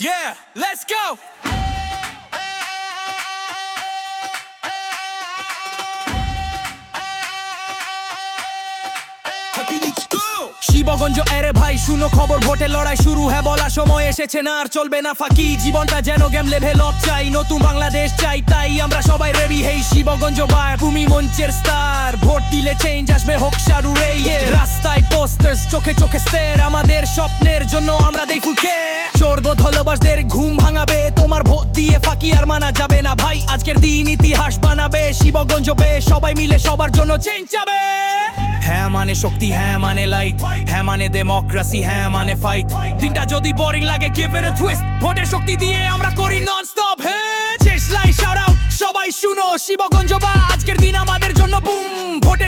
Yeah, let's go. Shibganj এরে ভাই শুনো খবর ভোটে লড়াই শুরু হ্যাঁ বলা সময় এসেছে না আর চলবে না ফাঁকি। জীবনটা যেন গেম লেভেল অফ চাই নতুন বাংলাদেশ চাই তাই আমরা সবাই রেডি হেই শিবগঞ্জ বায় ভূমি মঞ্চের স্টার ভোট দিলে চেঞ্জ আসবে হোক সারু রে রাস্তায় পোস্টার্স চোখে চোখে স্টের আমাদের স্বপ্নের জন্য আমরা দেই ফুলকে চোর ধলবাসদের ঘুম ভাঙাবে, তোমার ভোট দিয়ে ফাঁকি আর মানা যাবে না। ভাই, আজকের দিন ইতিহাস বানাবে, শিবগঞ্জ বে সবাই মিলে সবার জন্য চেঞ্জ হ্যাঁ মানে শক্তি হ্যাঁ মানে লাইট হ্যাঁ মানে ডেমোক্রেসি হ্যাঁ মানে ফাইট দিনটা যদি বোরিং লাগে ইট আ টুইস্ট ভোটের শক্তি দিয়ে আমরা করি নন হ্যাঁ চেস লাই সবাই শুনো, শিবগঞ্জ বা আজকের দিন আমাদের জন্য বুম ভোটের